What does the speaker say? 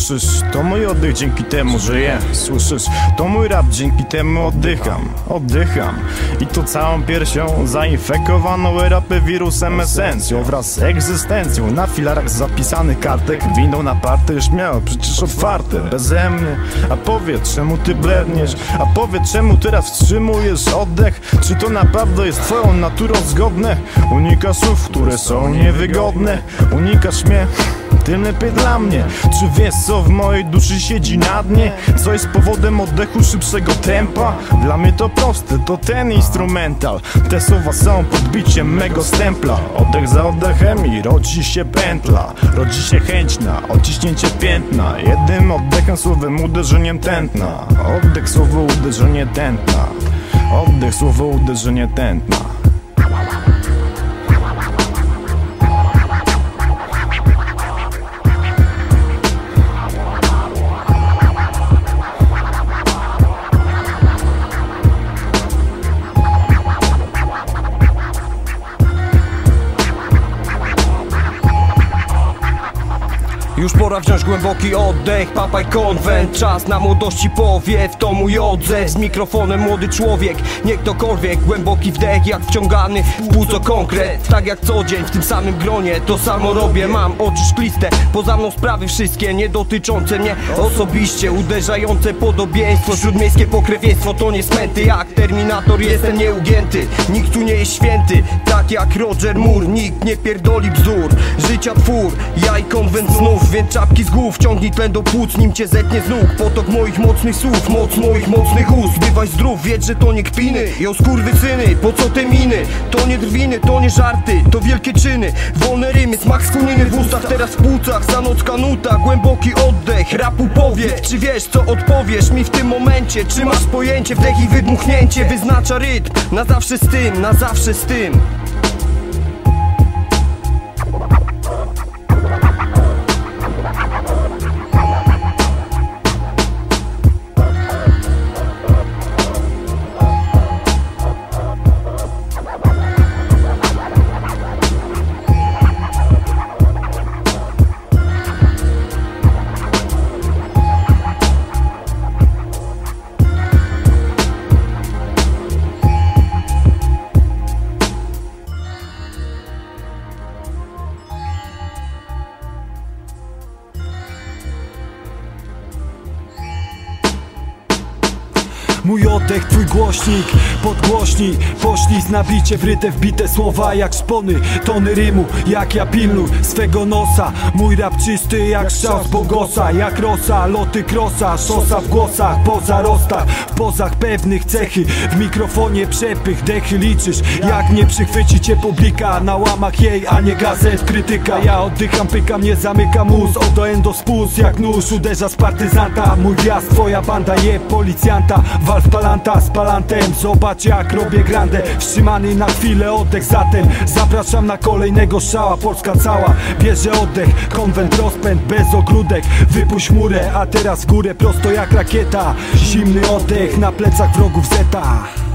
Słyszysz, to mój oddech dzięki temu żyję. Słyszysz, to mój rap dzięki temu oddycham. Oddycham. I to całą piersią zainfekowaną rapy wirusem esencją Wraz z egzystencją. Na filarach zapisanych kartek Winą na party już miało przecież otwarte. Beze mnie. A powiedz czemu ty bledniesz? A powiedz czemu teraz wstrzymujesz oddech? Czy to naprawdę jest twoją naturą zgodne? Unikasz słów, które są niewygodne. Unikasz mnie tym lepiej dla mnie. Czy wiesz co w mojej duszy siedzi na dnie? Co jest powodem oddechu szybszego tempa? Dla mnie to proste, to ten instrumental. Te słowa są podbiciem mego stempla. Oddech za oddechem i rodzi się pętla. Rodzi się chęć na odciśnięcie piętna. Jednym oddechem słowem uderzeniem tętna. Oddech słowo uderzenie tętna. Oddech słowo uderzenie tętna pora wziąć głęboki oddech, papaj konwent Czas na młodości powiew, to mój odzew Z mikrofonem młody człowiek, nie ktokolwiek Głęboki wdech jak wciągany w płuco konkret. Tak jak co dzień w tym samym gronie, to samo robię Mam oczy szkliste, poza mną sprawy wszystkie Nie dotyczące mnie osobiście Uderzające podobieństwo, śródmiejskie pokrewieństwo To nie smęty, jak Terminator jestem nieugięty. Nikt tu nie jest święty, tak jak Roger Moore Nikt nie pierdoli bzdur, życia twór Ja i konwent znów więc czapki z głów Ciągnij tlen do płuc, nim cię zetnie z nóg. Potok moich mocnych słów, moc moich mocnych ust. Bywaj zdrów, wiedz, że to nie kpiny. Jo syny, po co te miny? To nie drwiny, to nie żarty, to wielkie czyny. Wolne rymy, smak skuniny w ustach. Teraz w płucach, zanocka nuta Głęboki oddech, rapu powiedz Czy wiesz, co odpowiesz mi w tym momencie? Czy masz pojęcie? Wdech i wydmuchnięcie Wyznacza rytm, na zawsze z tym, na zawsze z tym Mój oddech, twój głośnik, podgłośnij Poślij z nabicie wryte wbite słowa jak szpony. Tony rymu, jak ja pilnuj swego nosa. Mój rap czysty jak strzał z bogosa. Jak rosa, loty krosa, szosa w głosach Po zarostach, w pozach pewnych cechy W mikrofonie przepych, dechy liczysz. Jak nie przychwyci cię publika Na łamach jej, a nie gazet krytyka. Ja oddycham, pykam, nie zamykam ust. Od do endo spust jak nóż uderza z partyzanta. Mój gwiazd, twoja banda je policjanta w palanta z palantem. Zobacz jak robię grandę. Wstrzymany na chwilę oddech. Zatem Zapraszam na kolejnego szała. Polska cała bierze oddech. Konwent rozpęd bez ogródek. Wypuść murę, a teraz w górę. Prosto jak rakieta. Zimny oddech na plecach wrogów Zeta